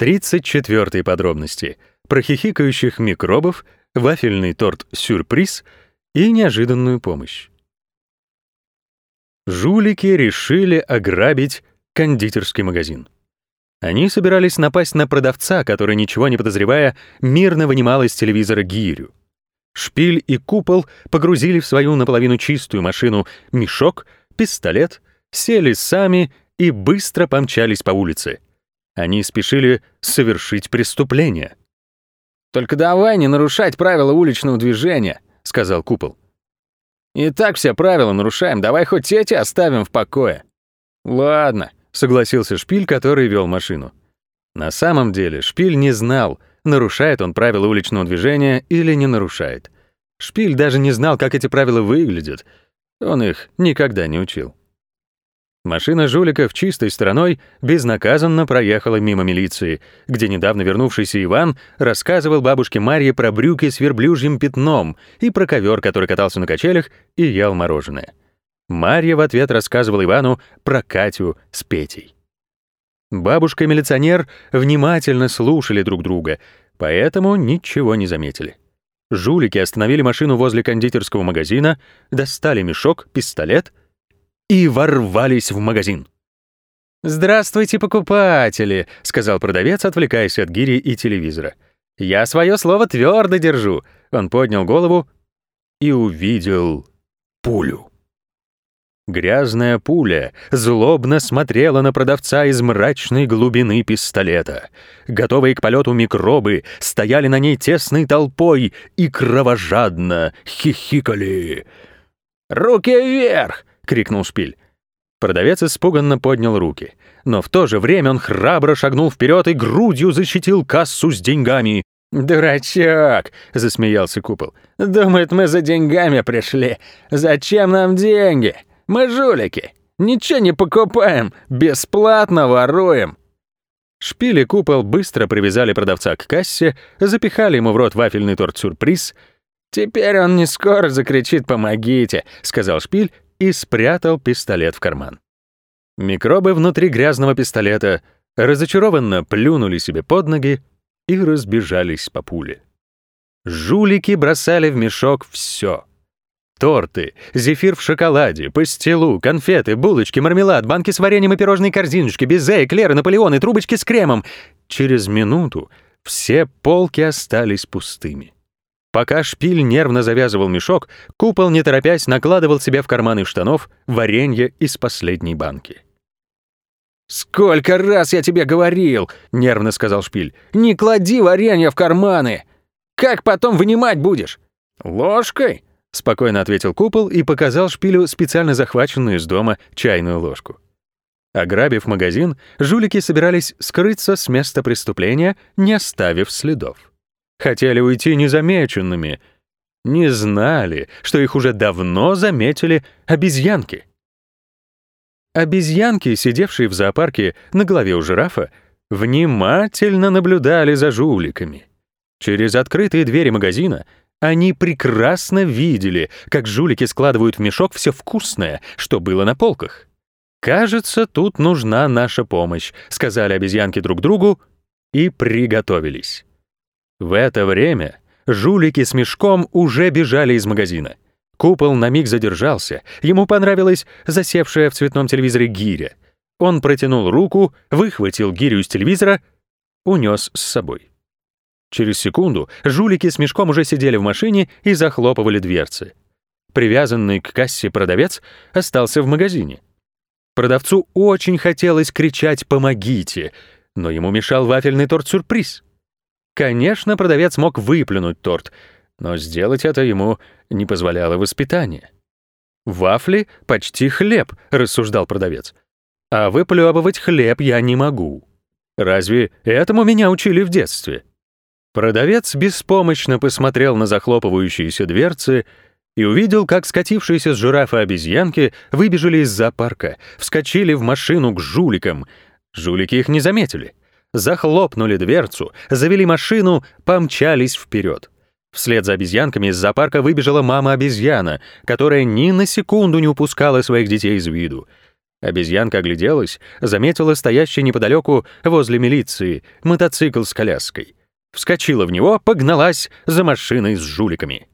34 подробности. Про хихикающих микробов, вафельный торт-сюрприз и неожиданную помощь. Жулики решили ограбить кондитерский магазин. Они собирались напасть на продавца, который, ничего не подозревая, мирно вынимал из телевизора гирю. Шпиль и купол погрузили в свою наполовину чистую машину мешок, пистолет, сели сами и быстро помчались по улице. Они спешили совершить преступление. «Только давай не нарушать правила уличного движения», — сказал купол. «И так все правила нарушаем, давай хоть эти оставим в покое». «Ладно», — согласился Шпиль, который вел машину. На самом деле Шпиль не знал, нарушает он правила уличного движения или не нарушает. Шпиль даже не знал, как эти правила выглядят. Он их никогда не учил. Машина жуликов чистой стороной безнаказанно проехала мимо милиции, где недавно вернувшийся Иван рассказывал бабушке Марье про брюки с верблюжьим пятном и про ковер, который катался на качелях и ел мороженое. Марья в ответ рассказывала Ивану про Катю с Петей. Бабушка и милиционер внимательно слушали друг друга, поэтому ничего не заметили. Жулики остановили машину возле кондитерского магазина, достали мешок, пистолет — и ворвались в магазин. «Здравствуйте, покупатели», — сказал продавец, отвлекаясь от гири и телевизора. «Я свое слово твердо держу». Он поднял голову и увидел пулю. Грязная пуля злобно смотрела на продавца из мрачной глубины пистолета. Готовые к полету микробы стояли на ней тесной толпой и кровожадно хихикали. «Руки вверх! Крикнул Шпиль. Продавец испуганно поднял руки, но в то же время он храбро шагнул вперед и грудью защитил кассу с деньгами. «Дурачок!» — засмеялся купол. «Думает, мы за деньгами пришли. Зачем нам деньги? Мы жулики. Ничего не покупаем, бесплатно воруем». Шпиль и купол быстро привязали продавца к кассе, запихали ему в рот вафельный торт-сюрприз. «Теперь он не скоро закричит «помогите», — сказал Шпиль и спрятал пистолет в карман. Микробы внутри грязного пистолета разочарованно плюнули себе под ноги и разбежались по пуле. Жулики бросали в мешок все. Торты, зефир в шоколаде, пастилу, конфеты, булочки, мармелад, банки с вареньем и пирожные корзиночки, безе, эклеры, наполеоны, трубочки с кремом. Через минуту все полки остались пустыми. Пока шпиль нервно завязывал мешок, купол, не торопясь, накладывал себе в карманы штанов варенье из последней банки. «Сколько раз я тебе говорил!» — нервно сказал шпиль. «Не клади варенье в карманы! Как потом вынимать будешь? Ложкой?» — спокойно ответил купол и показал шпилю специально захваченную из дома чайную ложку. Ограбив магазин, жулики собирались скрыться с места преступления, не оставив следов хотели уйти незамеченными, не знали, что их уже давно заметили обезьянки. Обезьянки, сидевшие в зоопарке на голове у жирафа, внимательно наблюдали за жуликами. Через открытые двери магазина они прекрасно видели, как жулики складывают в мешок все вкусное, что было на полках. «Кажется, тут нужна наша помощь», — сказали обезьянки друг другу и приготовились. В это время жулики с мешком уже бежали из магазина. Купол на миг задержался, ему понравилась засевшая в цветном телевизоре гиря. Он протянул руку, выхватил гирю из телевизора, унес с собой. Через секунду жулики с мешком уже сидели в машине и захлопывали дверцы. Привязанный к кассе продавец остался в магазине. Продавцу очень хотелось кричать «помогите», но ему мешал вафельный торт-сюрприз. Конечно, продавец мог выплюнуть торт, но сделать это ему не позволяло воспитание. «Вафли — почти хлеб», — рассуждал продавец. «А выплевывать хлеб я не могу. Разве этому меня учили в детстве?» Продавец беспомощно посмотрел на захлопывающиеся дверцы и увидел, как скатившиеся с жирафа обезьянки выбежали из зоопарка, вскочили в машину к жуликам. Жулики их не заметили захлопнули дверцу, завели машину, помчались вперед. Вслед за обезьянками из зоопарка выбежала мама-обезьяна, которая ни на секунду не упускала своих детей из виду. Обезьянка огляделась, заметила стоящий неподалеку возле милиции мотоцикл с коляской. Вскочила в него, погналась за машиной с жуликами.